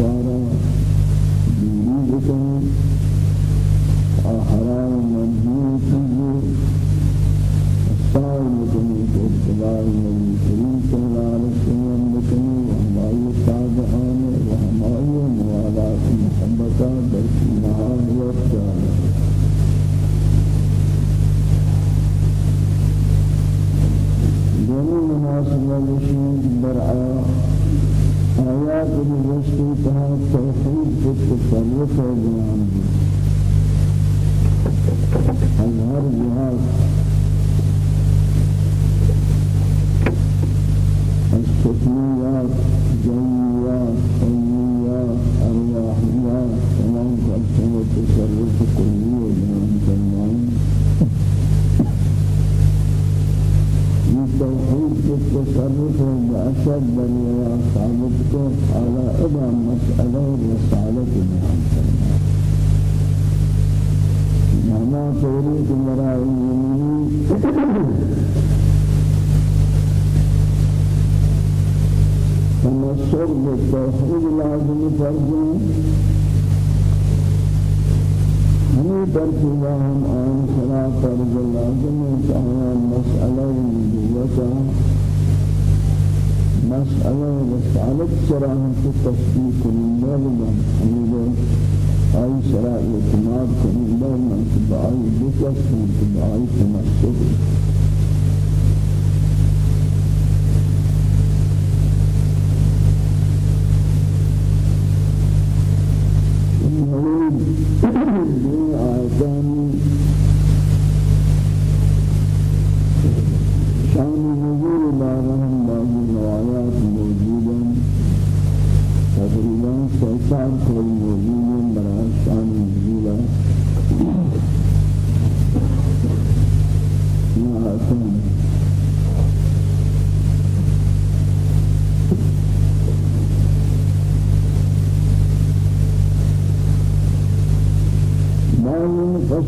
Father.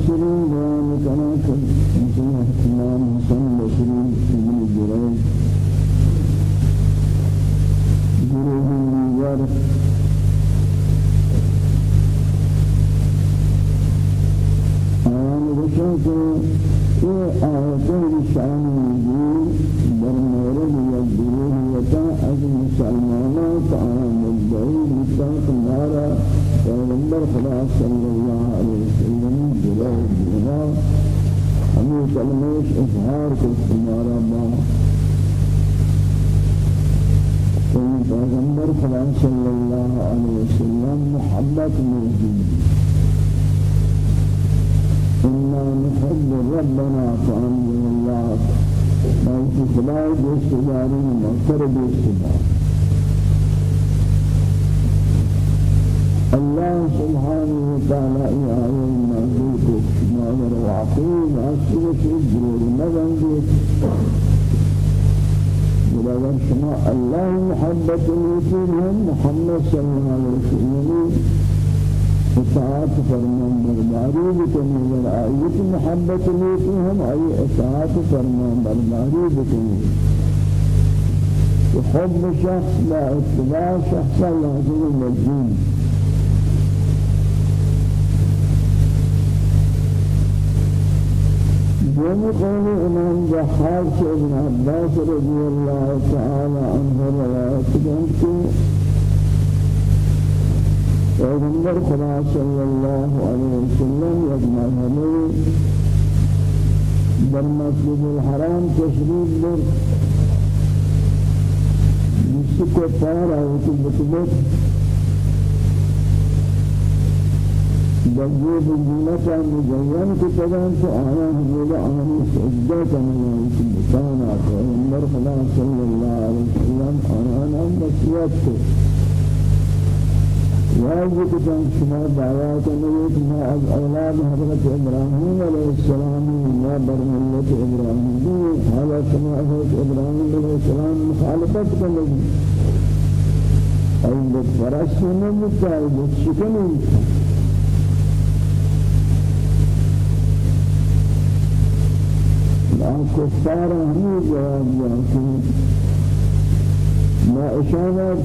شروع الجن جن قول امام جحاش ابن عباس رضي الله تعالى عنه رواه جنسي پیغمبر خدا صلی اللہ وسلم يجمع مرحلے بالمسجد الحرام تشريف در مسجد کو پارا جنجيب الجنة مجين كتبان فآنا هزيلا آني سجدة كمان كتبانا فأمر خلا صلى الله عليه وسلم آنا مسيحك واجب كتان شما دعوات نبيت ما از أولاد حضرت إبراهيم عليه السلام ما برملة إبراهيم دي حالا شما حضرت إبراهيم عليه السلام مخالفت کنگی این بد فرست نمیتای بد شکنی الآن كفار هم جواب جاء ما اشارت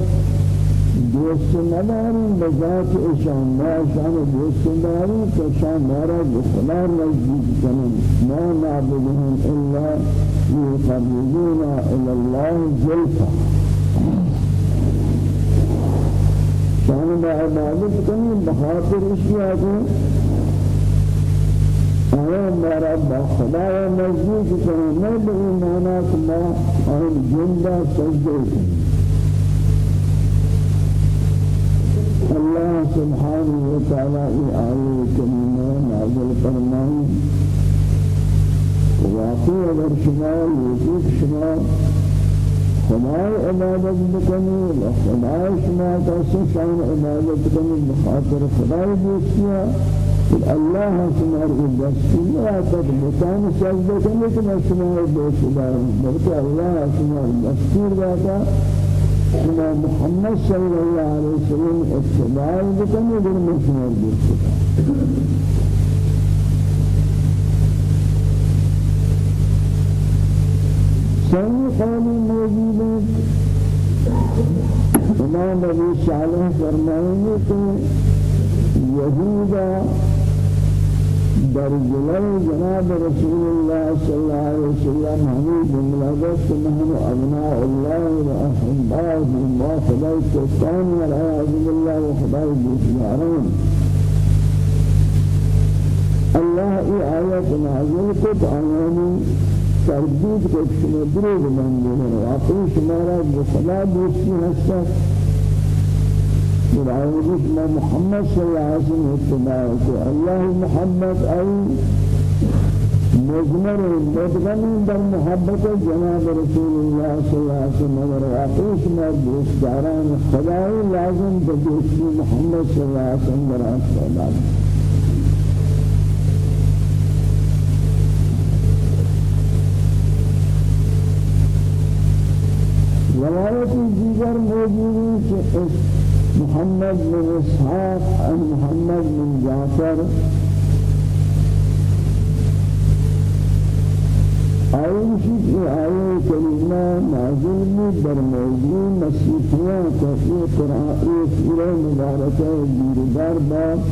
دوست نداری بذات اشان. ما اشان دوست نداری که اشان مارا بخلا نزدیک کنن ما نعبدهم الا يقربونا إلى الله زلفا. شان ما عبادت کنن بخاطر اشیاء کو آیا مارا بخلا نزدیک کنن نه به ایمانا کما آن جندا سجده کنن الله سبحانه وتعالى آية كريمة نازل فرمان. واقع اگر شما یوسف شما خدای عبادت بکنی و خدای شما کسی شان عبادت کنی بخاطر خدای دوستیا الله شما رو دستی یا تک بکان سجده کنی که شما دوست دارم بلکه الله شما دستور داتا إلى محمد صلى الله عليه وسلم اتباع بكم بالمشمول بالكتاب سنی قولی موجود امام ابو صالح فرمائیں یہودا در جلال جناب رسول الله صلى الله عليه وسلم همي جملات نحن أبناء الله وأحباء ما خدای کستان والعیاذ بالله وخدای بیشیاران الله ای آیت نازل کت آیانی تردید کو شما دروغ من دینے واقعی شما را بخدا فرعون ما محمد صلى الله عليه وسلم اتباعه الله محمد أي مجمر مدغن در محبت جناب رسول الله صلى الله عليه وسلم ورعاقوش ما دوستداران خدای لازم بدوستی محمد صلى الله عليه وسلم ورعاقوش روایت دیگر موجود ہے محمد بن إسحاق عن محمد بن جعفر آیوشی کی آیه کریمه نازل می در موضوع مسیحیان کفی قرآن سوره مبارکه بیردار با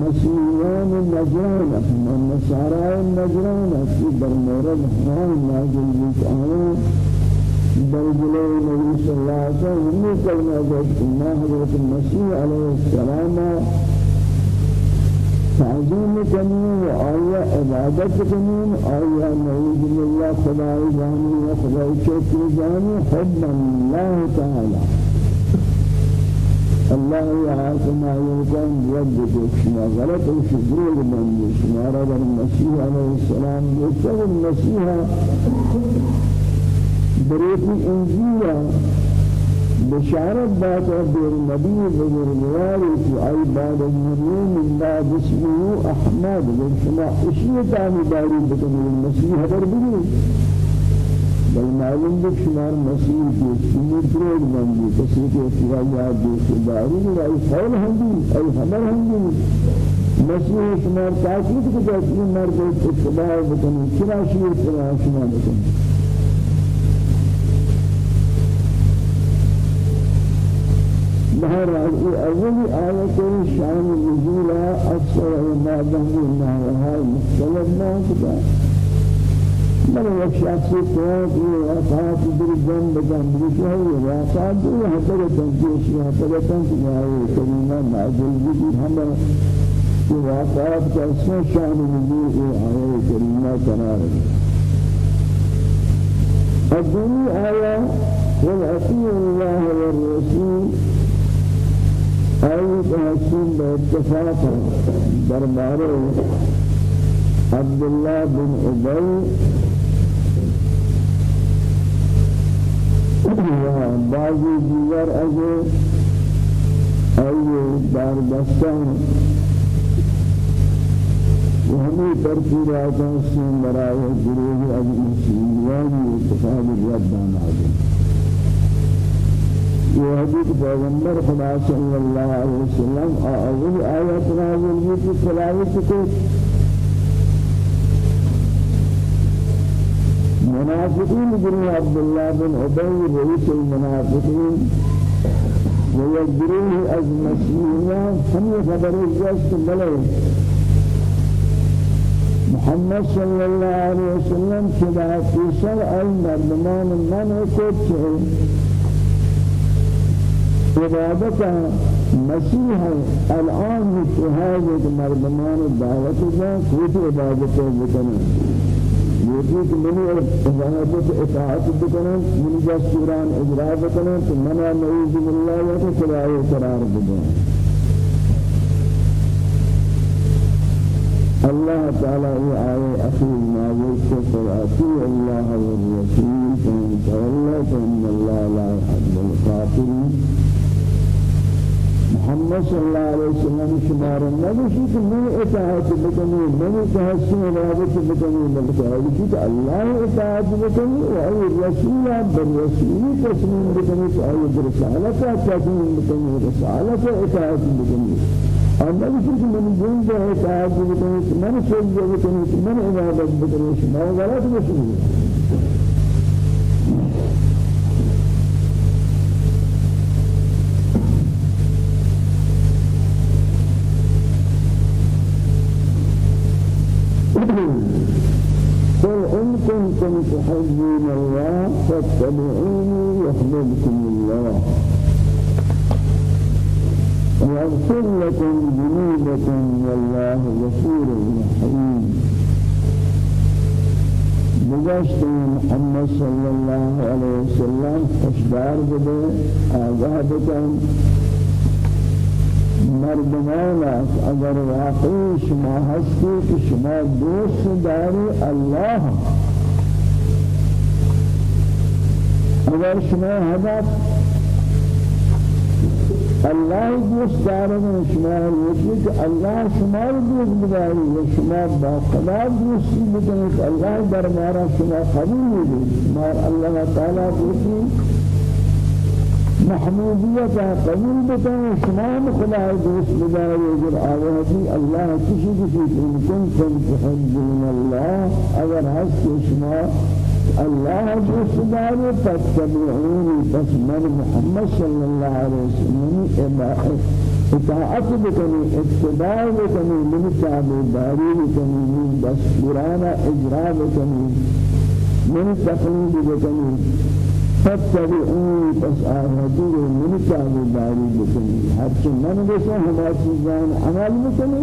مسیحیان نجران من نصارای نجران کی در مورد نازل می آیه بلجلو النبي صلى الله عليه وسلم كلمة جد ما حضرت المسيح عليه السلام تعظيم کنیم و آیا عبادت کنیم آیا نعوذ بالله خدای جانی و خدای چوکی جانی حب الله تعالی. الله يعرف ما يمكن يجد شما غلط وشدور من شما رب المسيح عليه السلام يسوي المسيح بريتي إنجيلا بشارت باتا بير نبي بزرگواری في أي بعد من بعد اسمه أحمد من شما اشیه تانی داری بکنی المسیح حضر بگی بل معلوم بك شمار مسیح کی سنی پروگ بندی کسی کے اتباعیات دیکھ داری بھی أي قول ہندی أي خبر ہندی مسیح شمار تاکید کو جاتی مرد اتباع بکنی چرا شیر اتباع شما بکنی بهر أول آية شان نزول أكثر بهنا وهاي مختلف ما كذا من الشخص تواب وفات در جنب جنب بشهر وفات وحتى تنجيش وحتى تنجيش كريما نازل بي هم وفات كاسم شان نزول آية كريمة قرار الدنيا آية قل أطيعوا الله والرسول أي تحسين باتفاق دربار عبد الله بن أبي بعضی دیگر از أي دار دستان وهمي ترتيبات السين براءة جروه أبي مسلمان اتفاق الربان وحديث پیغمبر خدا صلی اللہ علیہ وسلم اول آیت نازل ہوئی کی تلاوت کو منافقين بن عبد الله بن أبي رئيس المنافقين ويجريه از مسيحيان هم خبر الجست ملئ محمد صلى الله عليه وسلم كذا في شرع المردمان من كتشي عبادتها مسيح الآن في هذه المردمان الدعوة جاء كيف عبادته بكنا يجيك مني عبادت اطاعت بكنا من جسوران اجراء بكنا منا نعوذ بالله وتسلعي قرار بكنا الله تعالى آية أخير ما يذكر أطيع الله والرسول فإن تولى فإن الله لا يحب الكافرين محمد صلى الله عليه وسلم شمار نبشي کہ میں اطاعت بکنی میں تحسن رابط بکنی بلکہ کہ اللہ اطاعت بکنی و رسول بالرسول تسلیم بکنی تو آی رسالت تسلیم بکنی رسالت اطاعت بکنی. اور نبشي کہ من جن اطاعت بکنی من سجد بکنی من عبادت بکنی شمار غلط بکنی. إن كنتم تحبون الله فاتبعوني يحببكم الله. ويغفر لكم ذنوبكم والله غفور رحيم. بجاشت محمد صلى الله عليه وسلم اشدار بده آگاه بكم مردمان اگر واقعی شما هستی که شما دوست داری الله. اگر شما هدف الله دوست دارن شما یکی که الله شما رو دوست بداری و شما با خدا دوستی بدونید الله در مارا شما قبول میدید مار الله تعالی دوستی محمودیت قبول بکن شمام خدا دوست بدار اگر آوازی اللہ کسی کسی ان کنتم تحبون اللہ اگر هست شما الله دوست دار فاتبعوني بس من محمد صلى الله عليه وسلم اطاعت بکنی اتباع بکنی من تابعداری بکنی من دستورانا اجرا بکنی من تقلید بکنی. فتبعوني بس آهدی من تابع داری بکنی هرچه من بسا ہما چیزان عمل بکنی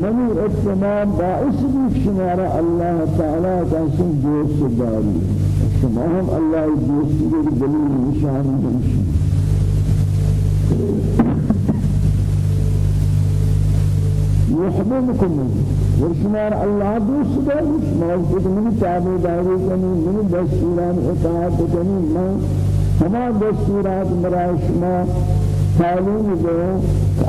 منی اتمام باعث بھی شمارا اللہ تعالی کا سن دوست داری شما اللہ دوستی کے دلیل نشان بنشی يحببكم ورشمار الله دوست داری شما خود من تابع داری کنی من دستوران اطاعت کنی. من ہما دستورات برای شما تعلیم دو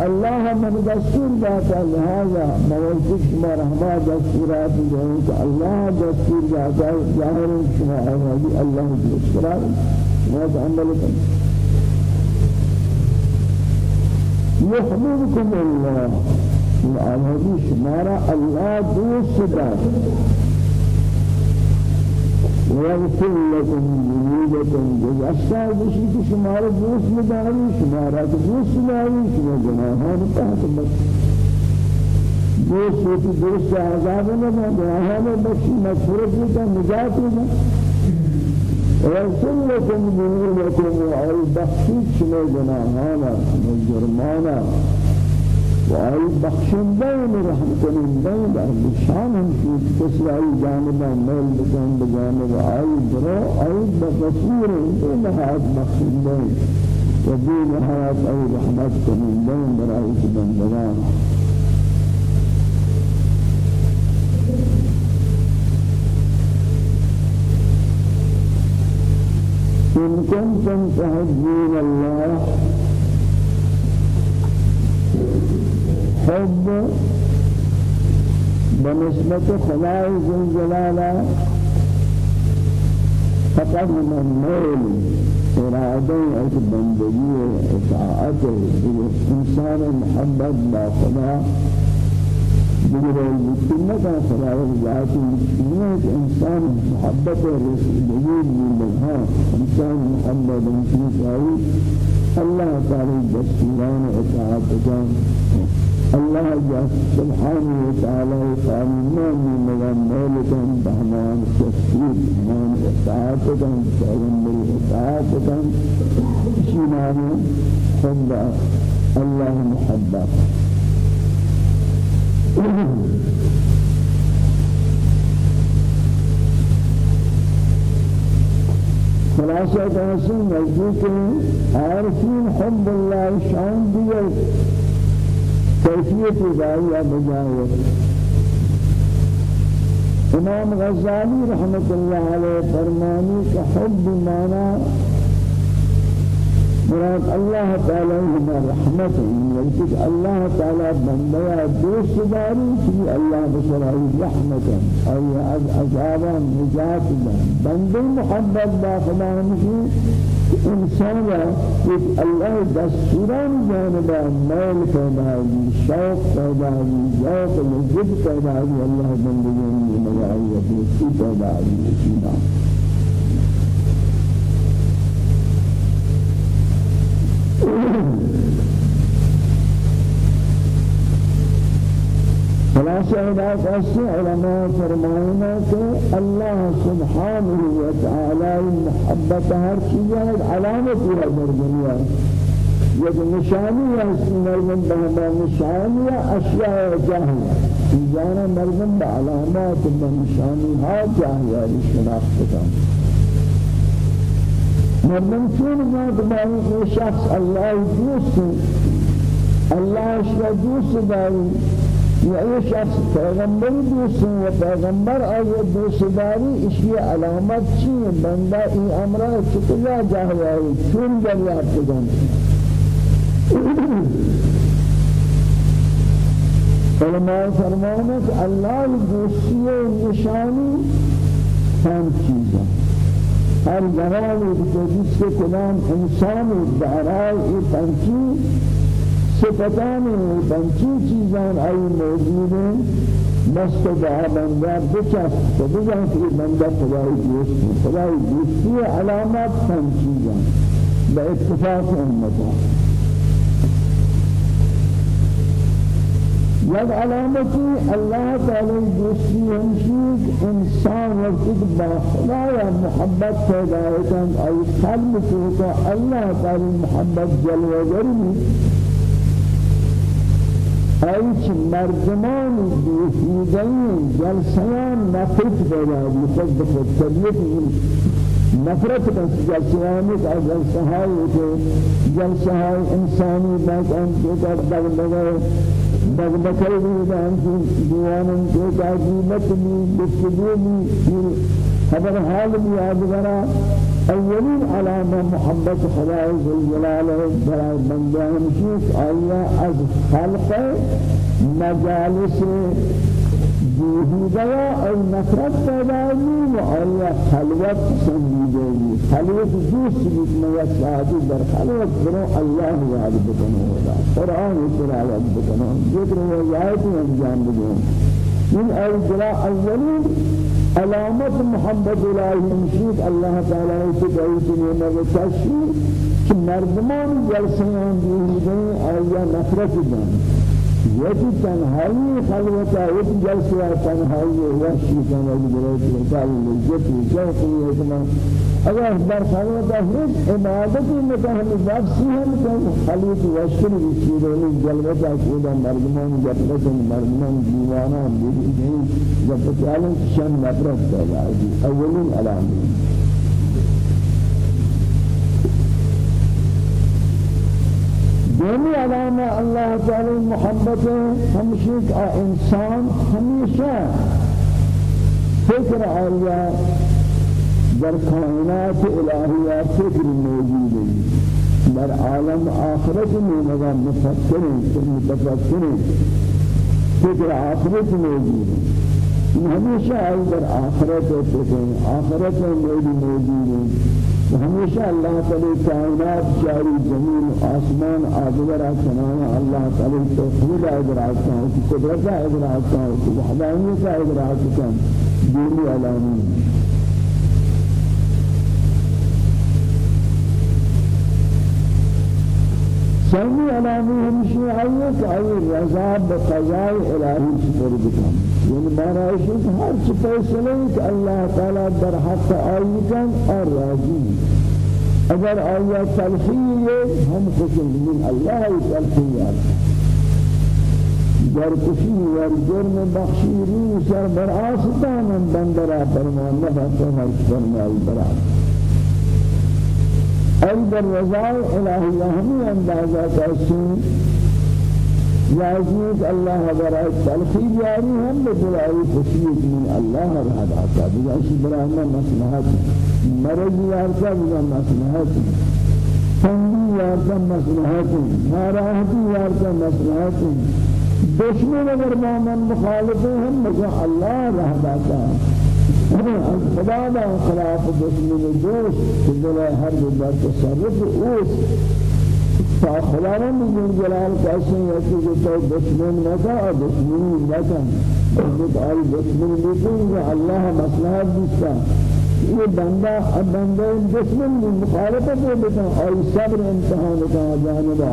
الله من دستور داتا لہذا موجود شما رحمہ دستورات دو کہ اللہ دستور داتا ظاہر شما آوازی اللہ دستورات شما عمل کنی. يحببكم الله. العالمي شمارا الله دوست دار ويغفر لكم ذنوبكم. جزاسا بشيك شمارا دوست داري شمارا دوست داري شما جناحان تحت بس دوست ہوتی دوست عذاب نہ جناحان بخشی مغفرت کا نجات نہ ويغفر لكم ذنوبكم. ويبخشي شما جناحانا وجرمانا وآئی بخشندین رحمتنندین در بشان ہمشید کسی آئی جانبا میل بکن بجانب آئی درو آئی بغفور این حیات بخشندین و دین حیات آئی رحمت کنندین برای بندگان. إن كنتم تحبون الله حب بنسبة خدای ذل جلاله فقط من ميل إرادة بندگی اطاعت إنسان محبت با خدا دیگر مسلم کا خدا ذات مسلم إنسان محبت رسول منها إنسان محبت إنسان الله تعالى دستوران اطاعت الله سبحانه وتعالى قانون من مغمولكم بهمان تسكير بهمان اطاعتكم پیغمبر اطاعتكم شنان حب الله محبة خلاصة تحسن نزدیک عارفين حب الله شان دیگر کیفیت داعیہ بجائے امام غزالی رحمت اللہ علیہ فرمانی کا حب مانا مراد الله تعالى هما رحمة ولكن الله تعالى بندیا دوست داری کہ اللہ بشرائی رحمة أي عذابا نجات بندے محبت داخلہ ہمشی انسان ایک اللہ دستوران جانبا میل پیدا ہوئی شوق پیدا ہوئی ذوق لذت پیدا ہوئی اللہ بندگی مجائی دوستی پیدا ہوئی خلاصہ ہدایت ایسے علماء فرمائنا کہ اللہ سبحانہ وتعالی محبت ہر چیز ہے علامت ہے در دنیا یہ نشانی ہے اس مرمن بہما نشانی ہے اشیاء جاہل جانا مرمن بعلامات بنشانی ها جاہل شناخت کا مردم چون ذات باقی شخص اللہ دوست اللہ اشیاء دوست داری یہ شخص پیغمبر دوست و پیغمبر آیا دوست داری اسی علامت چی بندہ ای امرہ چکلا جاہیائی چون دریافت کن علماء فرمانا کہ اللہ دوستی نشانی ہم چیزیں ہر جوانی جس کے کلام انسان دارائی پنچی صفتان بنچی چیزان ای موجود ہیں بس دعا بندہ بچس تو بجان کہ بندہ خدای دوست خدای دوستی علامات سن چیزان با اتفاق امتا یک علامتی اللہ تعالی دوستی ہمشید انسان وقت با خدای محبت پیدا ہے ای قلب کو اللہ تعالی محبت جلوہ جرمی ایچ مردمان بیهودین جلسیان نفرت پیدا بخود بخود طبیعت نفرت بس جلسیانی کا جلسہائی کے جلسہائی انسانی بات آن کے دگ بکر بھی دان کی دیوانن کے تعجیبت بھی گفتگو بھی خبر حال بھی آدگرہ اولین علامه محبت خدای جلال برای بندیان شیخ آیا از خلق مجالس جوهیده أو نفرت پیدا و آیا خلوت سنجیده خلوت دوست بیت میت شهادی در خلوت برو الله یاد بکنه قرآن تلاوت بکنه ذکر و آیات انجام بدون من اول اولین علامت محمد الہی مشید اللہ تعالی سے کہی کہ میں تشریح کہ مردمان جلسیان دیدیں آیا نفرت دیں یکی تنہائی خلوتا ایک جلسہ تنہائی وحشی کنا برای تعالی لذتی جوقی اتنا اگر در خلوتا هیچ عبادتی متهم نفسی هم کن خلوت وشکر بسیرونی جلوتا کودا مردمان جبت مردمان دیوانا بیدی جبت عالم شن نفرت پیدا اولین علامه. دومی علامہ اللہ تعالی محبت ہمشک انسان ہمیشہ فکر آیا در کائنات الہیہ فکر موجود ہے در عالم آخرت میں مگر متفکر فکر آخرت موجود ہے ہمیشہ آئی در آخرت فکر آخرت موجود موجود ہے ہمیشہ اللہ تعالی کائنات جاری زمین آسمان آدگر چنانا اللہ تعالی توحید ادراک کا قدرت ادراک کا وحدانیت ادراک کا دینی علامین سمی علامه ہمشی آئیے کہ آئیے رضا بقضاء الہی سپر بکن یعنی معنی ہے کہ ہر چی فیصلے کہ اللہ تعالی در حق آئی کن اور راضی اگر آیا تلخیه ہم خوشن من اللہ تلخیه در کشی ور جرم بخشی روی سر بر آستان بندرا فرمان نفت ہر فرمان برات أي در رضاء إلهي همي أندازة تأسين لازمك الله برای تلخی جاری هم بدلائي خشیت من الله رحد عطا بجاشی برانا مصلحات مرض یارتا بجا مصلحات تنگی یارتا مصلحات ناراحتی یارتا مصلحات دشمن اگر مومن مخالفه هم بجا الله رحد خدا دا خلاف دشمن دوست که دل هر بار تصرف اوست. تا خداوند جل جلال کیسے ہے کہ تو دشمن نہ تھا اور دشمن نہ تھا خود آل دشمن لیکن اللہ مصلحت دیتا یہ بندہ اب بندہ دشمن کی مخالفت ہے بتا اور صبر امتحان کا جانبا.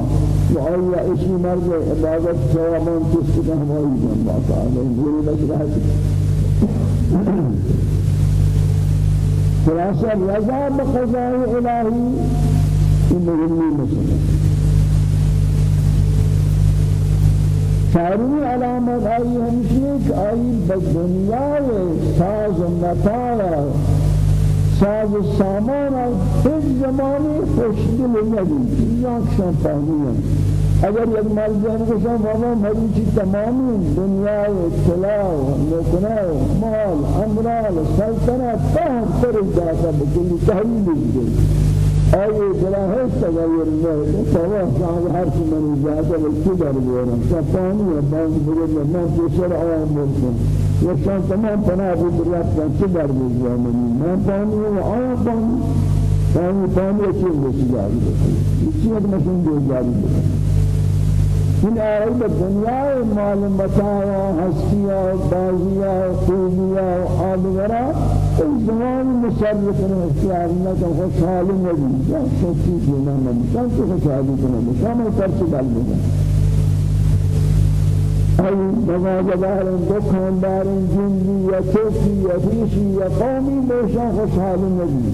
اور یہ اسی مرد عبادت ثوابان کس کو ہماری گئی میری بس رہتی خلاصة رضا بقضاء إلهي. إنه مسلم. چارمی علامت آئی ہمشی کہ آئی بدنیا ساز مطاع ساز سامان ہیچ زمانی خوش دل نبی اگر یک مرد کو شام بابا مریضی تمامی؟ دنیا اطلاع نکناء مال امرال سلطنت فهم سر جاتا بکلی تحلیل دیگه آئیے بلا ہے تغیر تو وہ صاحب ہر سے من جاتا بلکی در بیارا شفانی ہے بانگ برد میں پیشر آیام بلکن یہ شان تمام پناہ بھی بریاد کن چی در منی میں پانی ہوں آیا پانی پانی اچھی بسی جاری اچھی ایک مشین جاری بسی این آئی دنیا مال متاع ہستیا بازیا خوبیا آدگرا اس زمان مصرف اختیار نہ کہ خوشحالی نبی یا سچی جینا نبی کن تو خوشحالی کنه شامل کرچی دل بگن ای بغاجدار دکاندار جنگی یا چوکی یا فیشی یا قومی بیشا خوشحالی نبی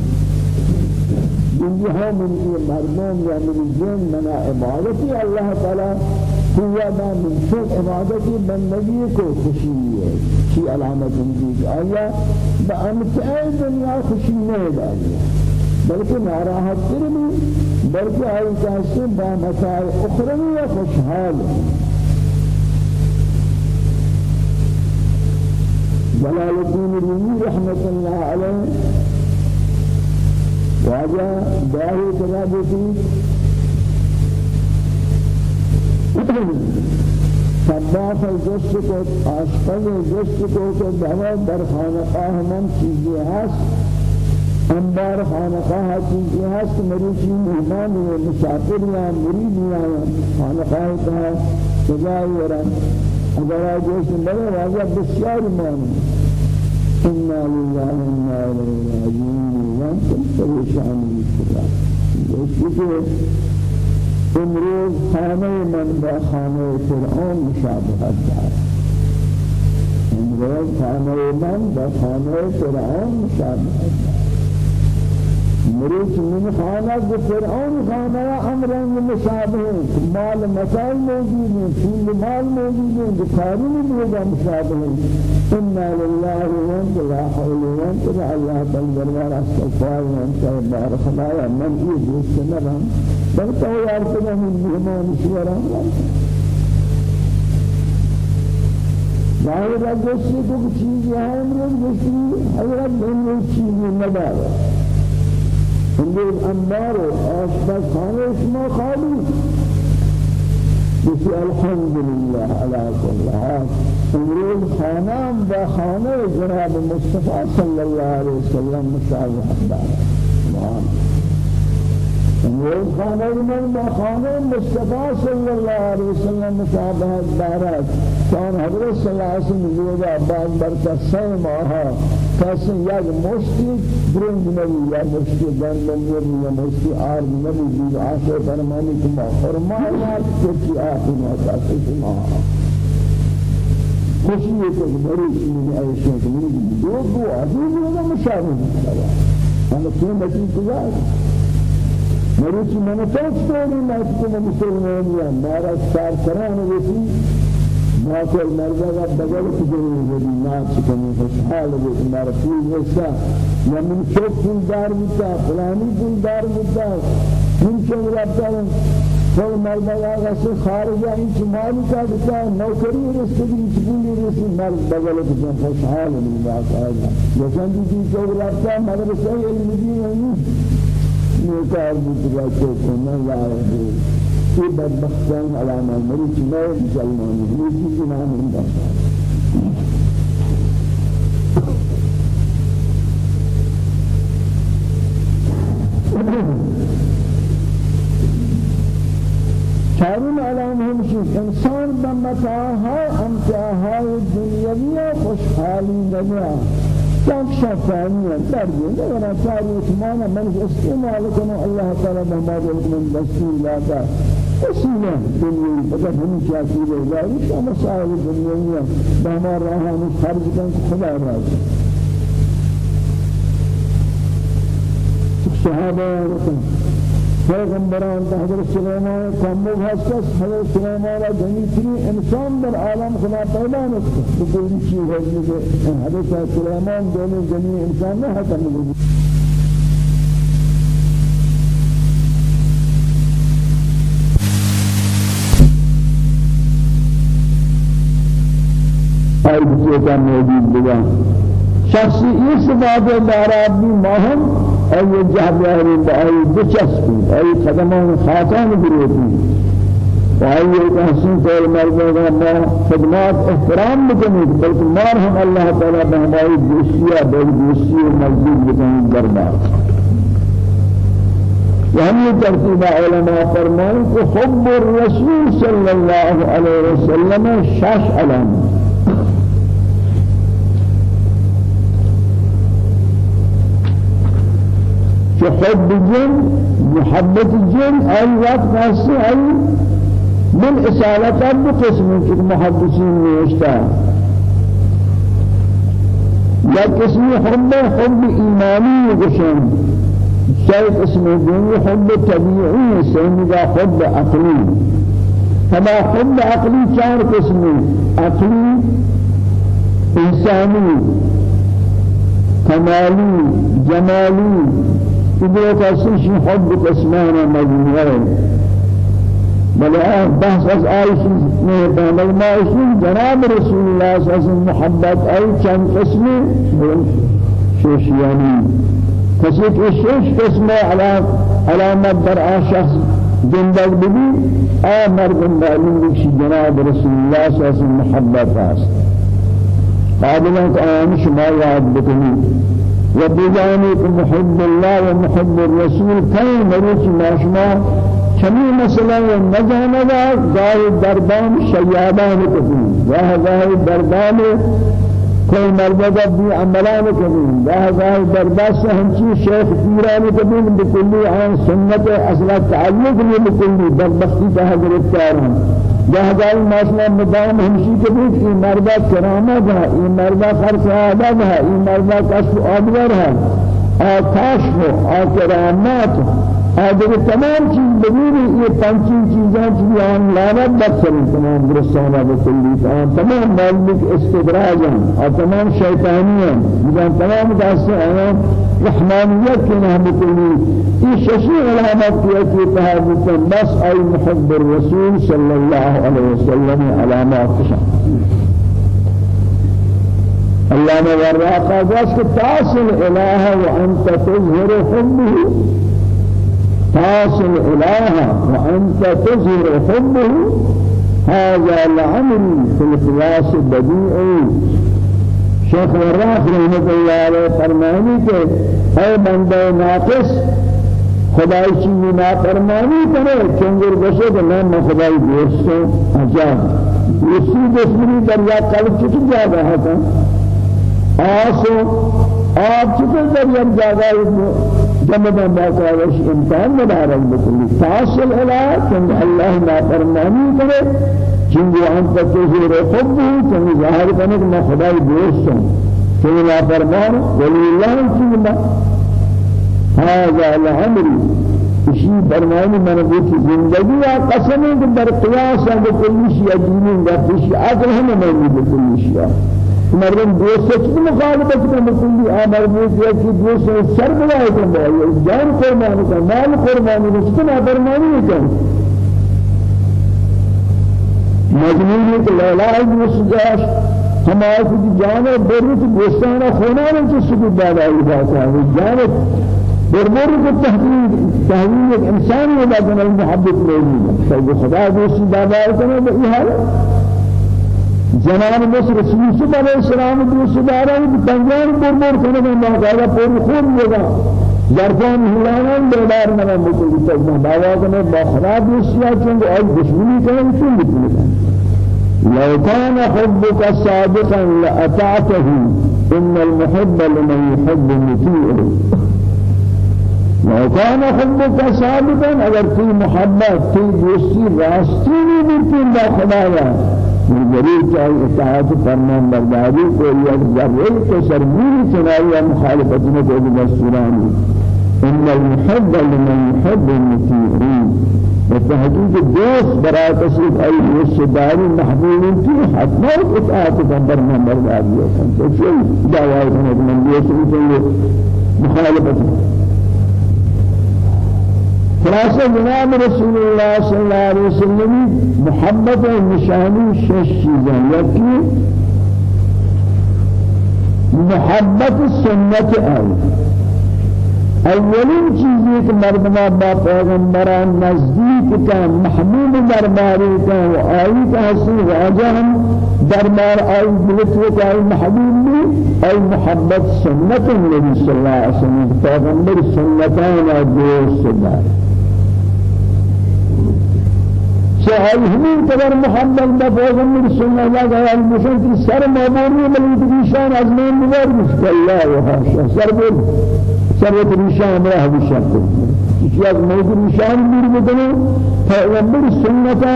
ہم ان کی مردم یا من جن منا عبادتی اللہ تعالی ہوا دا من شوق عبادتی بندگی کو خوشی ہے کی علامت انجیز آیا با امتعی دنیا خوشی نہیں داری بلکہ ناراحت ترمی بلکہ آئی کہتے با مسائل اخروی خوشحال. جلال الدین رومی رحمت اللہ علیہ واجہ داہی کرا دیتی سباف جست کو آشپز جست کو کہ دوا در خانقاہ من چیزی هست انبار خانقاہ چیزی هست مریچی مہمان و مسافر یا مرید یا خانقاہ کا سجائی ورن اگر آجوش بڑے واضح بسیار مانی إنا لله أنا الیه راجعون وأنتم پریشان بشکر امروز خانه من با خانه فرعون مشابهت دارد امروز خانه من با خانه فرعون مشابهت دارد مريش من خانة فرعون خانة أمران مشابه مال مسائل موجود فيل مال موجود بخارين بيجا مشابه إنا لله وانت لا حول وانت لا الله بل دربار استغفار وانت بارك الله من إيه بيستمر بل تو يارتنا من مهمان شورا۔ ظاهر ہے جس کو چیز ہے ہم لوگ جس حضرت دنیا چیز نہ دار امروز انبار و آشپز خانه شما خالی. بسی الحمدلله علی کل حال امروز خانه و خانه جناب مصطفى صلی الله علیه وسلم مشابه دارد امروز خانه من با خانه مصطفى صلی الله علیه وسلم مشابهت دارد چون حضرت صلی الله علیه وسلم زیاده بعد برکت سه ماها. کسی یک مشتی برنج نبی یا مشتی گندم نبی یا مشتی آرد نبی دید آخر فرمانی که ما خرما یاد کسی آخر ما کسی شما خوشی ہے کہ میں ایسے کہ میری دو دو عزیز ہے مشاہدہ ہم کیوں بچی گزار مریض من توستونی ماتکو مسلمانیا مارا سار کران وسی ما کل مرزا بدل کجوری بودی ناتی کنی خوشحال بود مار نیست نیستا. نمون شد پول دار بودا فلانی پول دار بودا این چون رفتن کل مرزا غصه خارج این چی مالی که بودا نوکری رسیدی این چی پولی رسید مرز بدل کجن خوشحال بود باز آیا یکن دیدی چون رفتن مدرسه علمی دیگه نیکار بود را چوکنه یا یہ بدبختان علامہ مری چنائے مسلمان یہ چیز نام ہندا چارون علام ہمشی انسان بمتاها امتاهای دنیوی خوشحالی نگاه چند شفانیه درجه نورا چاری اتمانا من استعمال کنو اللہ تعالی بہماد من دستور لاتا اسینا دنیا فقط ہمیں چاکی رہ جائے شما صاحب دنیا بہما راہاں خرج کن خدا راضی صحابہ پیغمبران حضرت سلیمان کامل هستش حضرت سلیمان را جنیتری انسان در عالم خدا پیدا نکرد. بکلی چیز ہے کہ حضرت سلیمان دونوں جنی انسان نہ ختم ہو اور دوسرے موجود بگا شخصی اس بات دارا بھی ماہم أي جهبيارين بأي بچسبي أي قدمان خاتان بروتي وأي تحسين طول مرضى ما خدمات احترام بکنید بلکہ مارهم الله تعالى بہمائی دوستیہ بل دوستی مزید بکنید دربار وهم ترتيب علماء فرمان حب الرسول صلى الله عليه وسلم شاش علامه حب الجن محبة الجن أي وقت نفسه أي من إسالة بقسم المحدثين نوشتا يا قسم حب حب إيماني يقشن شيء قسم الجن حب طبيعي سينجا حب عقلي. فما حب عقلي چار قسم عقلي؟ إنساني. كمالي جمالي. إذا كسيش حب اسمانا مجموعين. بل بحث از آيش بل المعيش جناب رسول الله صلى الله عليه وسلم محبت أي كم قسم شوشياني كسيك الشوش قسم على علامة در شخص جندل ببي آ مرد معلوم بكشي جناب رسول الله صلى الله عليه وسلم محبت راست قابلت آيان شما يعد بكني وبجانب محب الله ومحب الرسول كي مريش ماشما كمي مثلا ونجانا ظاهر دربان شيابان كفين ظاهر دربان کوئی مرد بھی عملان کریں لہذا درباس سے ہمچی شیخ پیران کریں بکلی آن سنت أصلا تعلق میں بکلی بدبختی کا گرفتار ہیں جهاز مسئله مدام همشی که بود این مرد کرامت ها این مرد خرس آدم ها این مرد کشف آدور ها آتش و آکرامت ها آدھر تمام چیز بگیری یہ پنچین چیزاں چیزی آن لعنت بخشن تمام درستانہ بکلی آن تمام معلوم استدراج ہیں اور تمام شیطانی ہیں جان تمام داستے ہیں رحمانیت کے نام بکلی۔ یہ ششی علامت کی اکی تحادث بس ای محب الرسول صلی اللہ علیہ وسلم علامات کشان الله نے ورقا قاس کہ تاصل الہ وانت تظهر حبه تاصل الہ وأنت تظهر حبه. هذا العمل في القياس البديع شیخ وراق رحمت اللہ علیہ فرمانی کہ اے بندے ناقص خدای چیزی نافرمانی کرے چنگر بسے کہ میں خدای دوستوں عجاب اسی دشمنی دریا قلب چکر جا رہا تھا آسو آپ چکر دریا جا جمع باقاوش امتحان مدارک بکلی تاصل علا چنگ اللہ نافرمانی کرے چنگی انت تظهر حبه چنگی ظاهر کنه که من خدای دوستم چنگی لا فرمان ولی الله چنگی ما۔ هذا الامر اسی فرمانی من بوتی زندگی یا قسمی که در قیاس ہے بکلی شیعہ دینی یا کسی عقل ہمیں نہیں بکلی شیعہ مردم دوست کی مخالفت کا بکلی آمر بوتی ہے کہ دوست سر بلائے کرنا ہے جان قربانی کا مال قربانی کا کتنا فرمانی کرنا مجنون کہ لیلا المسجاش ہمارے کی جان برت دوستان خونان کے سبب دادا بات ہے جان بربر کو تحویل ایک انسان ہے بعد محبت نہیں ہے خدا دوست دادا کرنے یہ حال جنان مصر اللہ علیہ وسلم دوست دارا بنجان بربر کرنے میں مقالا پر خون ہوگا جرفان ہلانان بیدار نہ مکو تک باوا نے بخرا دوسیا چون ائی دشمنی کرن چون بتنے لو كان حبك صادقا لأطعته إن المحب لمن يحب مطيع لو كان حبك صادقا اگر في محبت في دوستی راستی نہیں بالکل با خدایا ضرور چاہیے اطاعت فرمان برداری کو یک ذرے کو سرمیر چنائی مخالفت میں کوئی دستورانی إن المحب لمن يحب مطيع بتحقيق دوست برای تصرف أي رشداری محبوب في حتما اطاعت من برداری چه دعوای کنید من دوست میکنم خلاصة جناب رسول الله صلى الله عليه وسلم محبت نشانی شش چیزیں یکی محبت سنت آئی اولین چیزی که مردمان با پیغمبران نزدیک کن محمود درباری کن و واجه هم دربار آیی بلطف که آیی محبوب بھی آیی محبت سنت نبی صلی اللہ علیہ وسلم پیغمبر سنتان دوست دار۔ سهل همین قدر محبت با پیغمبر سنت الله علیه وسلم سر ماموری ملیت بیشان از من بور مشکل الله و حاشا. سر بود شرط نشان راه بشرط کسی از موضوع نشان دور بدنه پیغمبر سنتا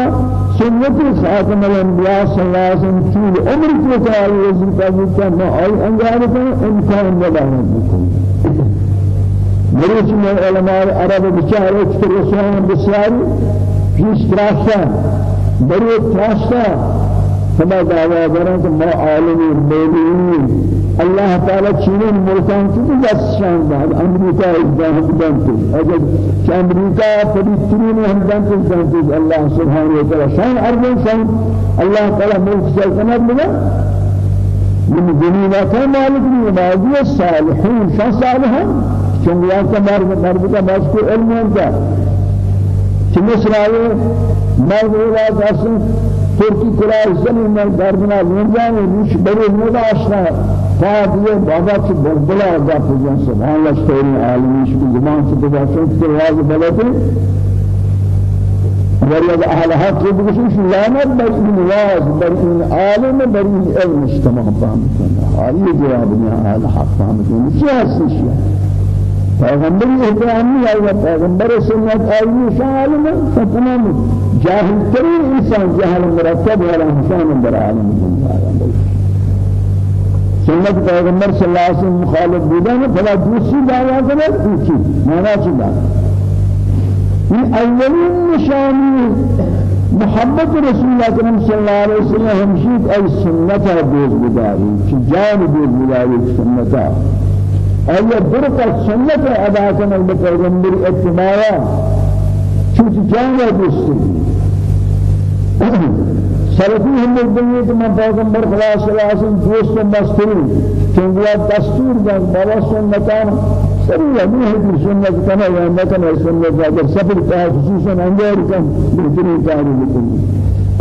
سنت خاتم الانبیاء صلی اللہ علیہ وسلم طول عمر کو تعالی وظیفہ دیتا ما آئی انجام کو امکان ندارد بکن مریچ من علماء عرب بچاره که رسولان بسیاری. پیش تراشتا بری تراشتا فما دعوا دارن که ما عالمی بیدیم الله تعالى چینی ملکان کی دستشان داد. امریکا اجازه دانتے اگر کہ امریکا فریترین ہم دانتے دانتے الله سبحانه وتعالى شان ارض شان. الله تعالى ملك سلطنت ملا من دنیا کا مالک نہیں بعضی صالحین شان صالحان. چنگیا کا مرد مرد کا بس کو علم ہوتا کہ مصر آئے مرد أولاد اصل ترکی کلاس زمین میں دردنا لنجان روش بڑے مودا آشنا. فاضل بابا چه بلبلا آزا پجان سبحان الله شتوری عالمیش کی زمان سے شد کے واضح بلتے وريد أهل حق بقشوش لعنت بر إن واز بر إن عالم بر إن علم اجتماع فهمتنا هذه جوابنا أهل حق فهمتنا شو هالشيء پیغمبر احترامی آیا پیغمبر سنت آئی عالم فتنام جاہل ترین انسان جاہل مرتب والا انسان در عالم سنت پیغمبر صلی اللہ علیہ وسلم مخالف بودن فلا دوسری دعویٰ کرے اوچی مانا چلا یہ اولین نشانی محبت رسول اللہ کرم صلی اللہ علیہ وسلم ہمشید ای سنتا دوز بداری چی جان دوز بداری سنتا ایا برکا سنت ادا کرنے پیغمبر اتباعا چوت جان دوست سلفی لوگ دنیا کہ میں پیغمبر خدا صلی اللہ علیہ وسلم دوست و مسترین چونکہ دستور دن بابا سنتان سری لگی ہے کہ سنت کنا یا نکنا سنت. اگر سفر کا خصوصا انجار کن بہترین کاری بکنی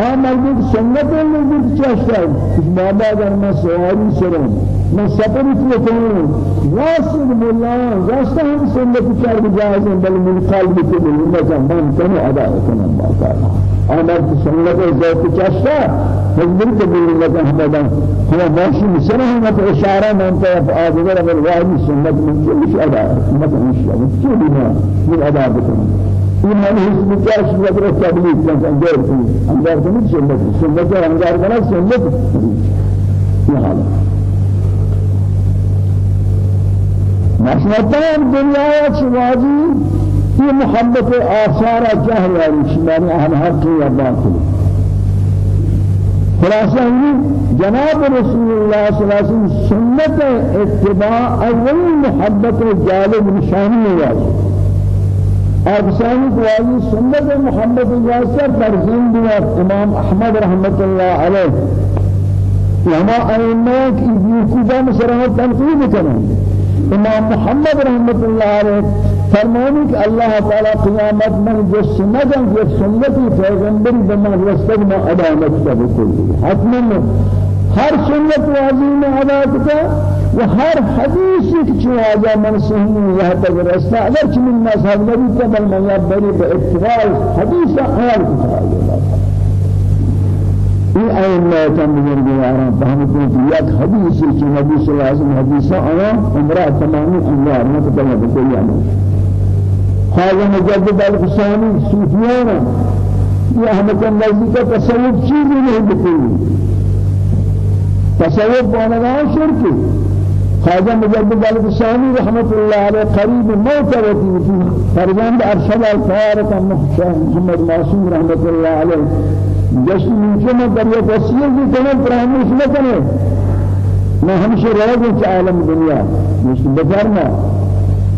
آمد سنت لوگ چاشتا ہے بابا اگر میں سواری میں سفر کروں واسط مولا واسط ہم سنت چار بجائز بل من قلب دل میں جان کرنے ادا کرنا باقاعدہ آمد سنت ذات چاشتا مجبور کے دل میں ہمدا ہم ماشی مسرہ ہم تو اشارہ مانتا ہے آدگر اگر واجب سنت من کچھ ادا؟ مت انشاء کیوں بنا من ادا کرنا این من حسب کاش وقت تبلیغ کن انجام کنی انجام کنی سنت سنت انجام کنی سنت. یہ مشنتان دنیا چوازی یہ محبت آثار جہل یعنی شمانی اہل حق یا باطل خلاصہ جناب رسول اللہ صلی اللہ علیہ وسلم سنت اتباع اول محبت جالب نشانی واجب افسانی قوالی سنت محمد یاسر در زندیات امام احمد رحمت اللہ علیہ۔ وما ائمہ کی بیوکوبہ مسرحت تنقید کریں۔ امام محمد رحمت اللہ علیہ فرمانی کہ اللہ تعالی قیامت میں جو ہے جو سنتی پیغمبر بنا رسول میں ادا نکتا بکل حتما ہر سنت واضح میں ادا کرتا و ہر حدیث کی جو آجا من سہمی یہ تک رستا اگر چمن مذہب نبی تبل من یبری باتباع حدیث خیال کتا این ائمه کم بزرگواران فهمتن که یک حدیثی که نبی صلی الله علیه و حدیث آیا عمره تمامی انوار نکتلا بکلی عمل خواجه مجدد الحسانی صوفیان یہ ہم کو نزدیک تصوف چیز نہیں بکلی تصوف بانگاہ شرکی. خواجہ مجدد الحسانی رحمت اللہ علیہ قریب موت وتی تھی فرزند ارشد الفارق محمد معصوم رحمت اللہ علیہ جشن ہے در یہ وسیع کی تمام فراموش میں ہمیشہ رہ گئی عالم دنیا. جشن بفرما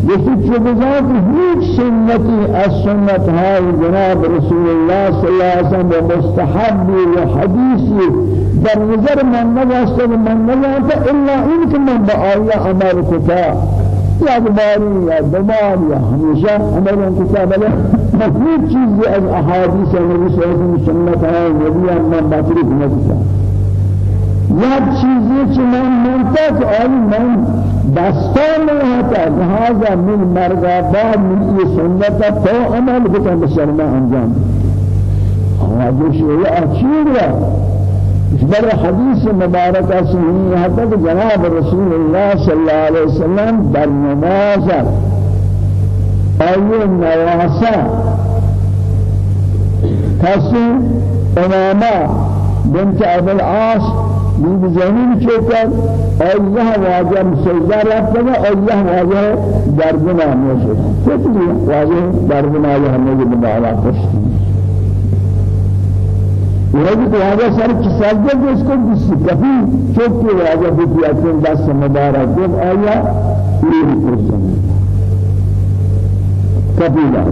جشن چوبزات هیچ سنتی از سنت های جناب رسول الله صلی الله علیه وسلم و مستحب و حدیثی در نظر من نگاشته من نگاشته الا این که من با آیا عمل کتا. یا دماری یا دمار یا ہمیشہ عمل کتاب ہے مفهوم چیزی از احادیث نبی صلی اللہ علیہ وسلم سنت ہے نبی من باطری نکتا یا چیزی چی من منتا کہ آئی من دستان میں ہوتا لہذا من مرگا بعد من یہ سنت تو عمل کتا بسرما انجام. آوازش یہ اچیر رہا بر حدیث مبارک صحیح ہے کہ جناب رسول اللہ صلی اللہ علیہ وسلم در نماز أي نواسا کسی أمامه بنت ابو العاص بید زمین چوکر ایه واجه سجده رفتن ایه واجه دربنا میشد کتلی واجه دربنا یه همه بالا پشتی یہ تو آگے سر کی سجدہ جس کو کسی کبھی چوک کے واجہ دست مبارک جب آیا یہ کرسن قبيلة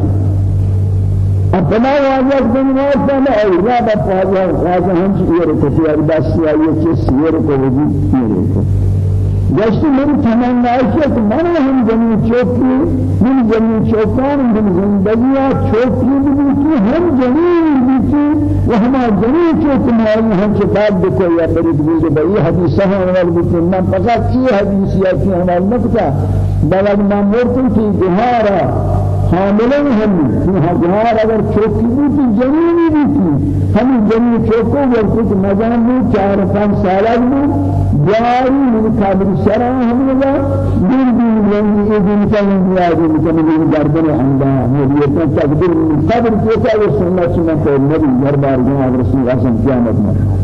أبنا واجب دنیا سے نہ ہے یا بات واجب واجب ہم یا یہ چیز سیر کو وجود سیر کو جس من تمنا ہے کہ من ہم زمین چوکی من زمین چوکان من زندگی چوکی بھی ہم زمین بھی و ہم زمین چوک میں ہم سے بات کو یا برید بھی بھئی حدیث ہے اور بھی من فقط یہ حدیث یا کہ ہم نقطہ بلد مامور کی گہارا حاملہ ہم ہزار اگر چوکی بھی جنینی بھی ہم جنین چوکو وقت مجان میں چار پانچ سالہ بھی جاری من قابل شرع ہم لگا دین دین رنگی دین کا دنیا جو مجھے گردن یہ تو تقدیر صبر کو کا سنت سنت نبی دربار جناب رسول اللہ قیامت میں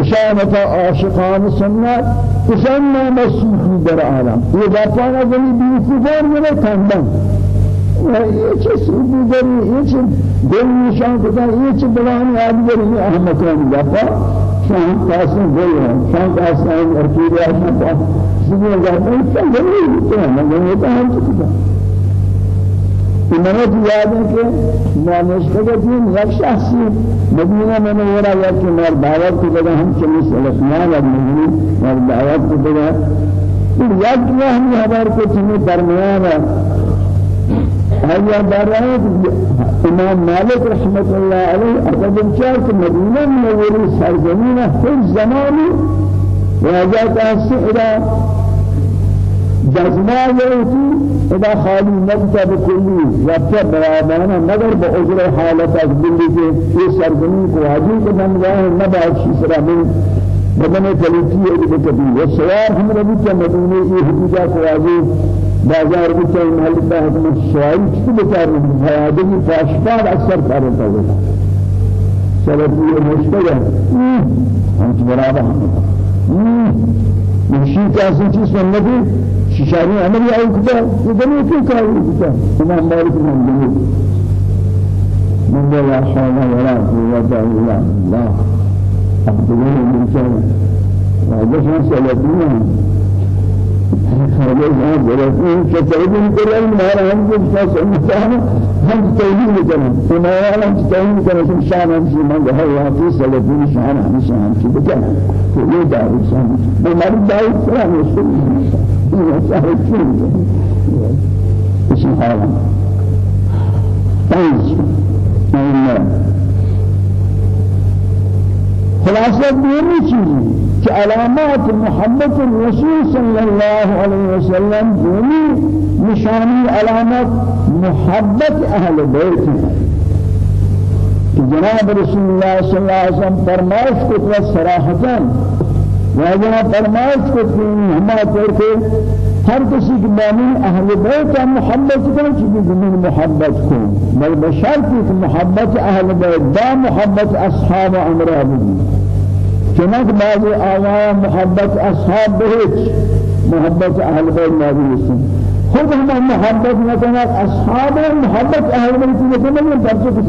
اشامت عاشقان سنت اشامت مسیحی در عالم یہ باتانا جنی بیوکوبار میں کندن یہ چیز دیگری یہ چیز دل نشان کتا یہ چیز بلانی آدگری میں اہم مکان جاتا شان قاسم گل ہے شان قاسم ارکیدہ شان قاسم گل ہے شان گل ہے شان گل ہے شان گل ہے إمامت یاد ہے کہ مانشتہ کے دین یک شخصی مدینہ منورہ یا کہ مر دعوت کو بدا ہم چلی سلفیان اور مدینی مر دعوت بدا پھر یاد کیا ہم یہ خبر کو تمہیں درمیان دارائے إمام مالک رحمت اللہ علیہ أقدر چار کہ مدینہ منوری سرزمین ہے زمانی وجاءت السئلة جزما يوتي إذا خالي مكتب كلي ربط برابانا مگر بأجر حالت أقبلي کے یہ سرزمین کو حاجی کو نمگاہ نبعد شسرا من بدن تلیتی ہے کہ کبھی والسوار ہم ربی کے مدینے کی حجیجہ کو حاجی بازار بھی چاہیے محلتا حکم شوائل چکو بچار رہی حیادی کی فاشکار اکثر کارتا ہوگا سلطی مشکل ہے ہم برابر ہم مشي كاسين شيء سنتي. ششاري عمل يا كذا يدني كي كاي كذا إمام مالك من جميل من لا حول ولا قوة إلا بالله شاء وهذا سلطين خالد هذا بركين كتابين كلام ما هم جالس إنسان هم تهين كنا سماع هم تهين كنا شو شان هم؟ شو من؟ ده هو في سلطين شان هم شان شو بكنا كل دار شان مرد دار شان شو شان شو إيش حاله طيب. الله خلاصة دومی چیزی کہ علامات الرسول صلی اللہ علیہ وسلم دومی نشانی علامات محبت اہل بیت جناب رسول اللہ صلی اللہ علیہ وسلم فرمائش کو تو صراحتاً فرمائش کو کہ ہمارا طور ہر کسی کی معنی اہل بیت کا محبت کرے چیزی زمین محبت کو بل بشرط کہ محبت اہل بیت دا محبت اصحاب عمرہ بھی چنانکہ بعض آغایا محبت اصحاب بہت محبت اہل بیت نازل ہیں خود ہم محبت نہ اصحاب محبت اہل بیت کی نہ درجہ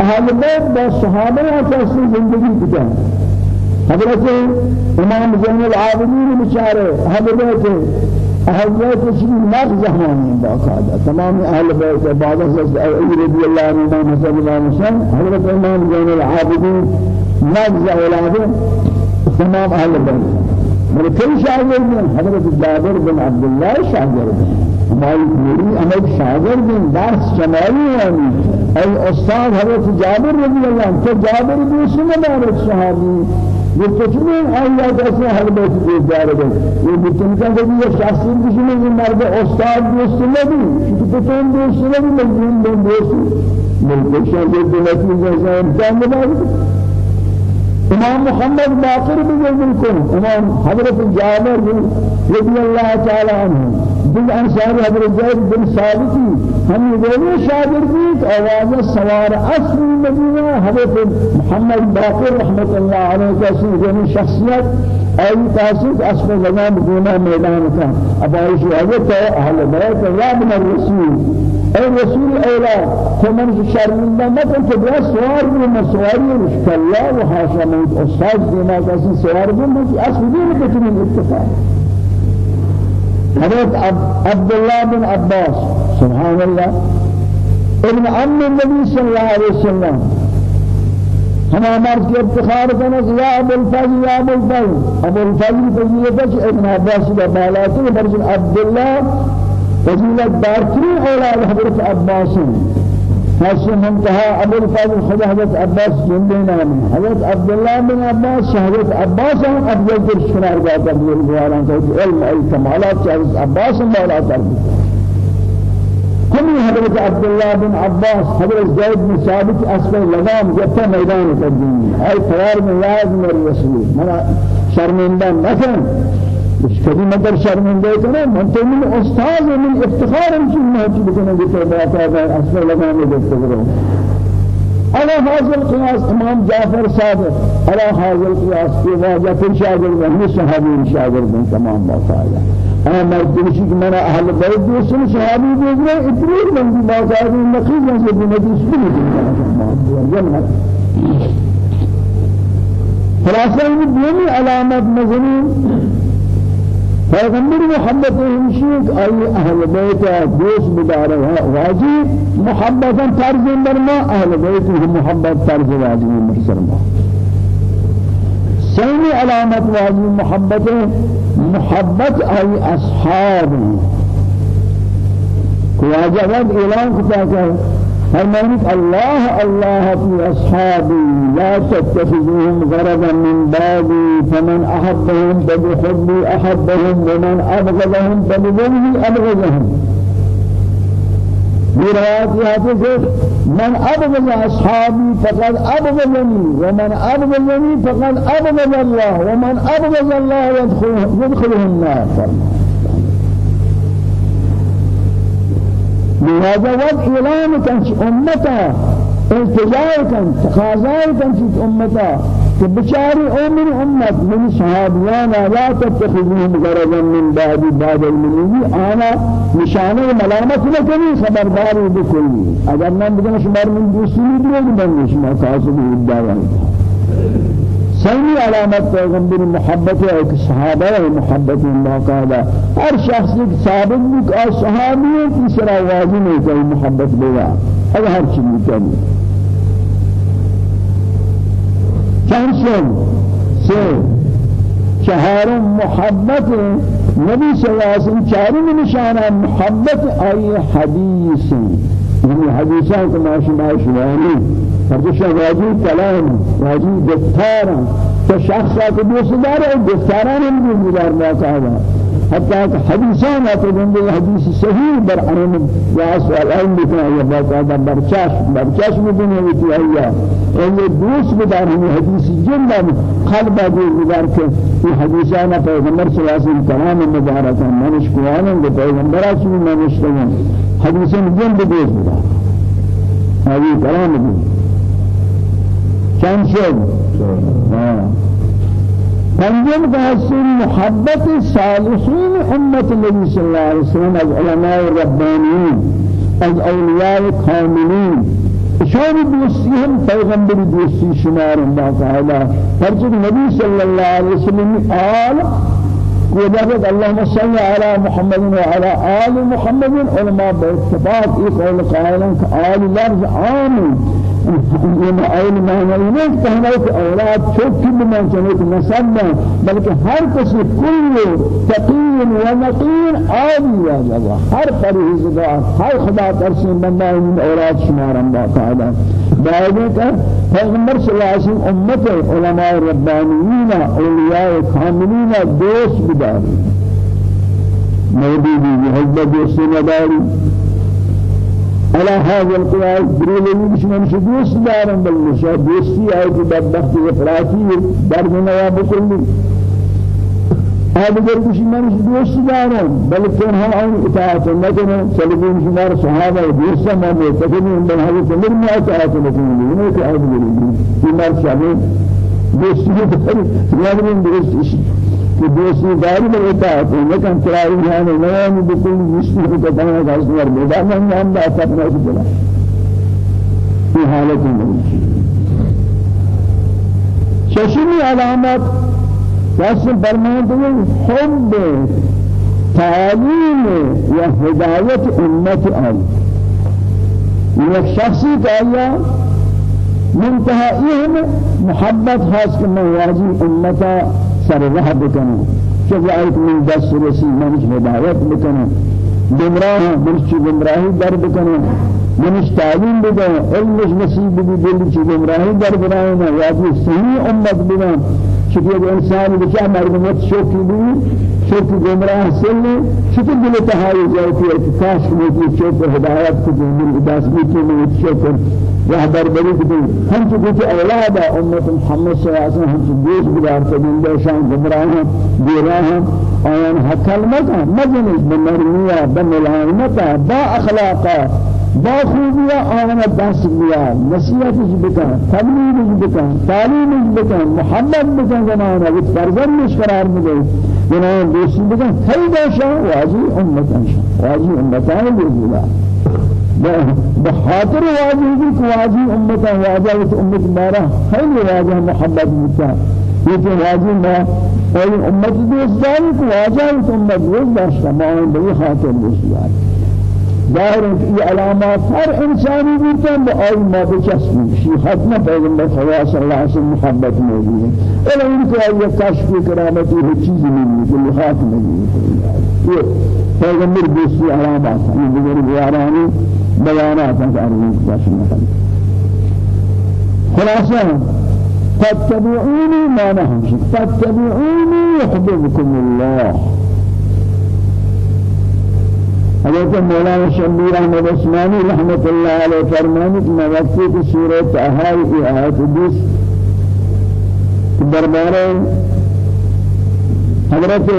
اہل بیت با صحابہ کا زندگی کیا حضرت امام زین العابدین بیچارے حضرت کی مغز ہمیں باقاعدہ تمام اہل بیت بعد حضرت علی رضی اللہ عنہ مثلا امام حسین حضرت إمام زین العابدین مغز اولاده تمام أهل البيت من كل شاگرد من؟ حضرت جابر بن عبد الله شاگرد ہماری پوری امد شاگرد درس شمالی ہیں ای استاد حضرت جابر رضی اللہ عنہ تو جابر دوسرے مبارک صحابی کے جارے گئے یہ بتن کا کہ یہ شخصی کچھ نہیں یہ مرد استاد دوست کہ بتن دوست مجنون دوست ملک شاگرد نتیجہ سے امتحان بنا امام محمد باقر بزرگكم امام حضرت جابر رضي الله تعالى عنه دل انصار حضرت زید بن ثابتی ہم دونوں شاگرد آواز سوار اصل مدینہ حضرت محمد باقر رحمت اللہ علیہ کا سنجن شخصیت ای تاسیس اسم زمان گونا میدان کا۔ ابائش حضرت اہل بیت رب الرسول۔ اي رسول اولا فمن شرمنده مكن تبقى سوار من سواري مشكلة وحاشا من أستاذ دينا كاسي سوار من في أصل دين بتن الاتفاق حضرت عبد الله بن عباس سبحان الله. ابن عم النبي صلى الله عليه وسلم. ہم مرد کے افتخار کرنا یا أبو الفضل یا أبو الفضل. أبو الفضل فضیلت ابن عباس کا بالا تو عبد الله فضيلت دارترين أولاد حضرت عباس. حسن منتهى أبو الفضل خد حضرت عباس جندنا من حضرت عبد الله بن عباس حضرت عباس هم أفضل تشكر جاءت أبو الجواران علم أي كمالات حضرت عباس مولا تربي هم حضرت عبد الله بن عباس حضرت زيد بن ثابت أسفل لغام جبت ميدان الدين أي قرار من لازم الرسول منا شرمندان مثلا کبھی مگر شرمندے کرے من تو من استاد من افتخار ان کی موجود بکنے کی تو بات ہے اصل لگانے دیتے کرو على هذا القياس امام جعفر صادق على هذا القياس في واجه في شاگرد هم صحابي شاگرد تمام باقاعدہ أنا مرد شيء من أهل بيت دوسن صحابي بيجري اتريد من باقاعدہ نقيب من بنتي سبحان خلاصہ یہ دومی مزنی پیغمبر محبت ہمشیک آئی اہل بیت دوست بدار واجی محبتا طرز برما اہل بیت محبت طرز واجی مرسرما سینی علامت واجی محبت محبت آئی اصحاب واجہ وقت اعلان کتا کہ فرمانك الله الله في أصحابي لا تتخذوهم غرضا من بابي فمن أحبهم فبحبي أحبهم ومن أبغضهم فبغضه أبغضهم. بروايات هذه من أبغض أصحابي فقد أبغضني ومن أبغضني فقد أبغض الله ومن أبغض الله يدخله النار. فرمان لهذا وقت إعلان كان أمتا التجاء كان تقاضاء كان أمتا. كبشاري أمن أمت من صحابيانا لا تتخذوهم غرضا من بعد بعد المنين أنا نشانه ملامت لكني خبرداري بكل أجر من بدنا شمار من دوسي بيد من شمار كاسب الدعوة سنی علامت پیغمبر محبت ہے کہ صحابہ ہے محبت اللہ قاعدہ ہر شخص ایک ثابت بھی کہ صحابی ہے تیسرا واجب نہیں کہ محبت بیا اگر ہر چیز کرنی چند سن سے چہار محبت نبی صلی اللہ علیہ وسلم. چاروں نشانہ محبت آئی حدیث. من حدیثان که ماشما شوانی فردش واجی کلام واجی گفتارم که شخصا که دوست داره گفتاران هم دیدار ما حتى حديثان أتدين حديث صحيح عن ياس والعلم بكنا يا باقاعدة برچاش برچاش مدين يتي أيها إن دوس بدار هم حديث قلب أبو بدار کے یہ حدیثان پیغمبر صلی اللہ علیہ وسلم کلام مبارک منش قرآن پیغمبر اسی منش حديثان جن بدوس بدار هذه كلام بدوس كم شد؟ پنجم قاسم محبت صالحين أمة النبي صلى الله عليه وسلم از علماء الربانيين از أولياء الكاملين شان دوستهم پیغمبر دوستی شمار باقاعدہ فرجت النبي صلى الله عليه وسلم قال وجابت اللهم صل على محمد وعلى آل محمد. علماء باتفاق يقول قائلا آل لفظ عام یہ آئین معنی نہیں کہنا کہ أولاد چھوٹی بنا چاہے کہ نسب بلکہ ہر کسی کل تقین و نقین عادی یا جگہ ہر پرہیزگار ہر خدا ترسیم بندہ ان أولاد شمارم باقاعدہ بعد کہ پیغمبر صلی اللہ وسلم امت علماء ربانیین اولیاء کاملین دوست بداری. موجودی حضرت دوست نداری. على هذا القياس بريل مش من دوست دارن بل مش دوستي آي في بدبخت افراطي. درد نواب كل. هذا غير مش من دوست دارن. بل كان هم اطاعت نكنا سلبين شمار صحابة دوست ما متكلمين بل هذا سمر ما اطاعت نكنا ليه كهذا غير في مار شامل دوستي بخير يعني دوست کہ دوسری داری میں اطاعت ہے لیکن ترائی ہے نوان بكل مشکل کو بتانا ہے اس پر میدان میں ہم دا اپنا سے بلا في حالت میں ششمی علامات کیسے فرماتے ہیں حب تعلیم و ہدایت امت آئی یہ شخصی کا منتهائهم محبت خاص كما واجب امتا سر راه بکنه شجاعت من دست رسی منش هدایت بکنه گمراه منش گمراهی در بکنه منش تعلیم بده علمش نصیب بده دلی چی گمراهی در برای نه یادی صحیح امت بده چطور انسان بچه مردمت شوکی بی شوکی گمراه سلی چطور دل تهایی جاتی کاش میں چوک ہدایت کو دل اداس میں چوک رهبر بری کتی ہم تو کچھ أولاد امت محمد صلی اللہ علیہ وسلم ہم تو دیش بدار کدین دے شان گمراہ ہیں دیراہ ہیں آیان حکل مکا مجنس بمرمیہ بملائمتا با اخلاقا با خوبیا آیان دست بیا نصیحتش بکن تبلیغش بکن تعلیمش بکن محمد بکن زمانہ وقت فرزن مش قرار مدے جنان دوستی بکن خیلی شان واجی امتان شان واجی امتان بزیلا بخاطر واجب کی واجب امت واجب امت مارا خیلی واجب محبت متا یہ واجب ما اور امت دوست داری کو واجب امت دوست داشتا ما بی خاطر دوست دار یہ علامات ہر انسانی بودتا با آئی ما بچسبی. شی ختم پیغمبر خدا صلی اللہ علیہ وسلم محبت موجود ہے الا ان کو آئی کشف کرامتی ہر چیز نہیں کہ لخات نہیں یہ پیغمبر علامات ہیں یہ دیگر بیارانی بیانات ہیں ارزی کشف نکل خلاصہ فاتبعوني ما نحن فاتبعوني يحببكم الله. حضرت مولانا شبیر احمد عثمانی رحمت اللہ علیہ فرمانے کہ میں وقتی کی صورت احائی کی آیت حدیث دربارے حضرت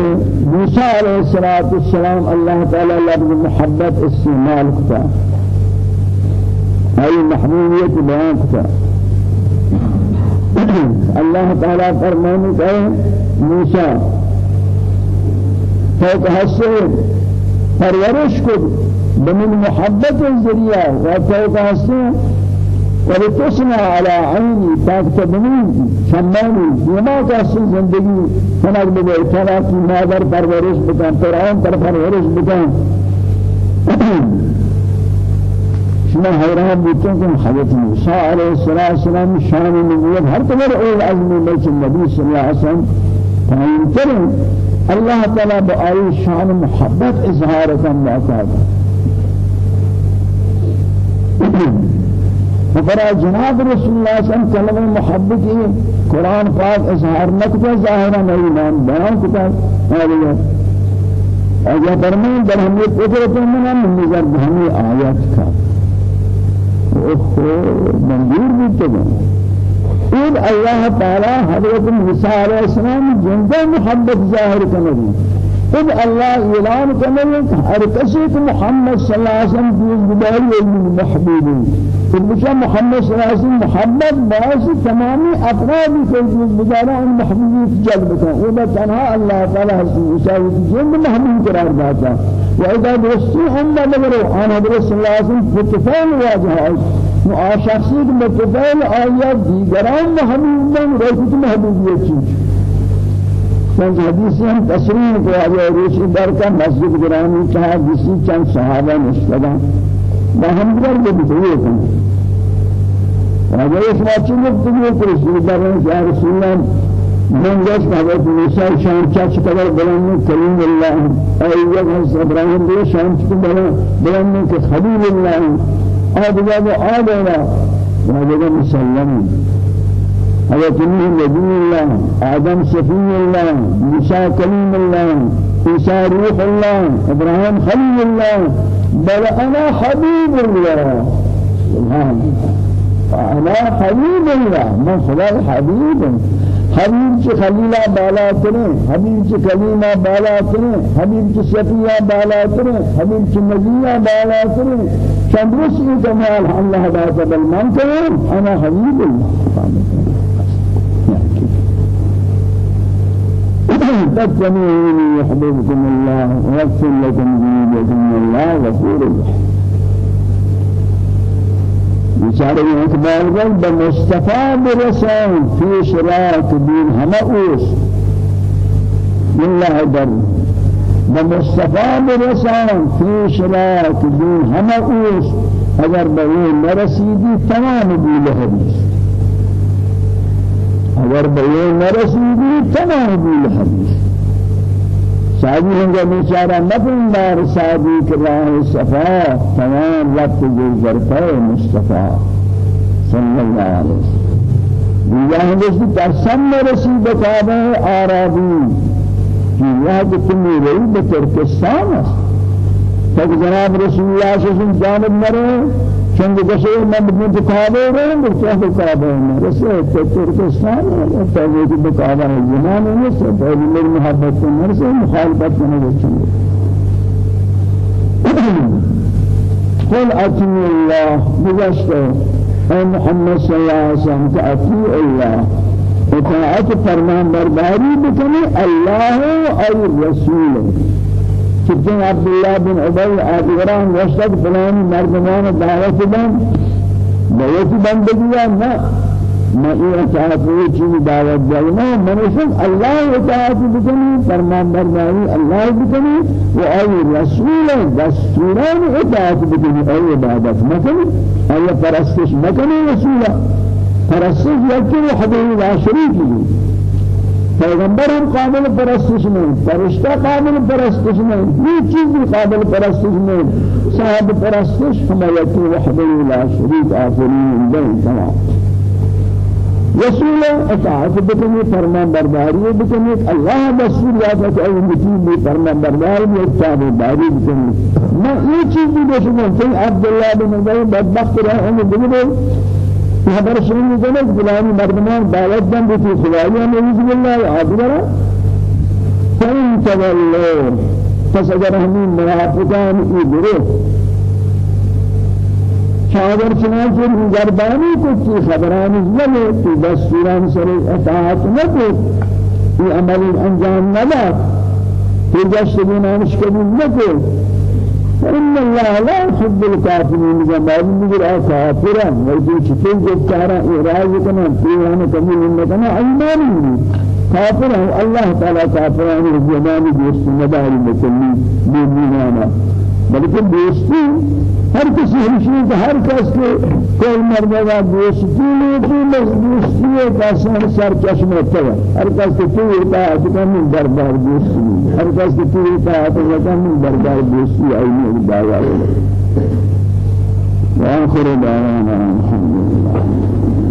موسیٰ علیہ السلام اللہ تعالی لفظ محبت استعمال کتا أي محبوبیت بیان کتا۔ اللہ تعالی فرمانے کہ موسیٰ فوق حسن پرورش کو بمن محبت الذریعہ و توقع ولتصنع على عيني تاكت بني شماني بما كاسي زندگي فنك بده اتنا کی مادر پرورش بکن فرعون پر پرورش بکن. شما حیران بودتون کہ حضرت موسیٰ علیہ السلام شان نبوت. ہر قدر اول عزم بلچ النبی صلی اللہ علیہ وسلم تعین کریں الله تعالى بآي شان محبت إظهار كم باقاعدة فقرا جناب رسول الله صلى الله عليه وسلم محبت قرآن پاک إظهار نکتا ظاهرا ایمان بیان کتا هذا اجا فرمان در ہمیں قدرت من نظر ہمیں آیات کا اوہ منظور بھی إذ الله تعالى حضرت موسى عليه السلام جنده محبت ظاهر كنبي إذ الله إعلان كنبي هر کسی محمد صلى الله عليه وسلم في بداری المحبوب فبشا محمد صلى الله عليه وسلم محبت باعث تمامی افرادی کے بدارا ان محبوبیت جلب کن. ودا تنها الله تعالى حضرت موسى جند محبوب قرار داتا وإذا دوستی هم نگرو آن حضرت صلى الله عليه وسلم فتفان واجه و آشخصی که متفعل آیا دیگران محبوبیت چیز. چند حدیثی هم تصریح کو آیا روشی در کا مسجد گرانی چاہ جسی چند صحابہ نشتگا با ہم در بودھوئے کن آیا اس واچی گفتگو کرسی در رسول اللہ من جس حضرت موسیٰ شان چاچ قدر بلند کریم اللہ ایوہ حضرت ابراہیم دے شان چاچ بلند کہ خلیل اللہ آدھگا آدھگا وهذا مسلم حضرت نوح نبي الله آدم صفي الله موسى كليم الله عيسى روح الله إبراهيم خليل الله بل أنا حبيب الله سبحان أنا حبيب الله من خلال حبيب حبیب چه خلیلا بالا کرے حبیب چه کلیما بالا کرے حبیب چه شفیع بالا کرے حبیب چه نبیہ بالا کرے چندرس یہ کمال اللہ بل من کرے أنا حبیب اللہ تجمعوني يحببكم الله ويغفر لكم ذنوبكم الله غفور رحيم بیچاره إقبال گل به مصطفی برسان فی شراک دین همه اوست الله در به مصطفی برسان فی شراک دین اگر به نرسیدی تمام بیل حدیث. اگر به نرسیدی تمام بیل حدیث. شادی ہنگا بیچارہ نفن دار شادی کے راہ صفا تمام وقت گزر پہ مصطفیٰ صلی اللہ علیہ وسلم۔ دیگه ہنگا ترسم رسی بتابہ آرابی۔ کہ یہ کہ تم رہی بترکستان است تک جناب رسول اللہ صلی اللہ علیہ وسلم جانب مرے چند کسی من بدون کعبه ریم بچه کعبه نه رسه ترکستان تاجی که کعبه زمان نیست تاجی میری محبت کنه رسه مخالفت کنه بچه قل أتي الله بجشته أي محمد صلى الله عليه وسلم تأتي الله اطاعت فرمان برداری بکنی الله أي رسوله چون عبد الله بن ابي آدگران وشتك فلان مردمان دعوت بن بیت بندگی نه. ما یہ اطاعت وہ چیز دعوت دینا منشن اللہ اطاعت بکنی فرمان برداری اللہ بکنی و آی رسول دستوران اطاعت بکنی آی عبادت مکنی آی پرستش مکنی رسولا. پرستش یکی وحده لا شریک لی پیغمبر ہم قابل پرستش نہیں فرشتہ قابل پرستش نہیں یہ چیز بھی قابل پرستش نہیں صاحب پرستش یکی وحده لا شریک آفرین دین تمام. رسول اطاعت بکنی فرمان برداری بکنی اللہ دستور یاد ہے کہ امتی بھی فرمان برداری بھی اتباع باری بکنی میں یہ چیز بھی دیکھوں کہ عبداللہ بن ابی بدبخت رہا ہوں بگڑے خبر سنی جنت فلانی مردمان دعوت دن بھی خدایا نعوذ باللہ عابدرا فإن تولوا پس اگر ہمیں منافقان ای گروہ شاور چنانچہ زربانی کو کی خبران زلے تو دستوران سر اطاعت کو یہ عمل انجام نہ دا تو جشنانش قبول نہ کو فإن الله لا يحب الكافرين جمال من الكافر ويجي شكل جبارا إراز كنا فيها كمل إننا أيمان كافر الله تعالى كافران الجمال جوست مدار المسلمين بمينانا بلکہ دوستی ہر کسی ہمشی کہ ہر کس کے کوئی مردہ دوستی تو دوستی ہے کسان سر چشم ہوتا ہے۔ ہر کس کے تو اطاعت کا من دربار دوستی ہر کس کے تو اطاعت کا من دربار دوستی آئینی دعوی۔ ہے وآخر دعوانا الحمد لله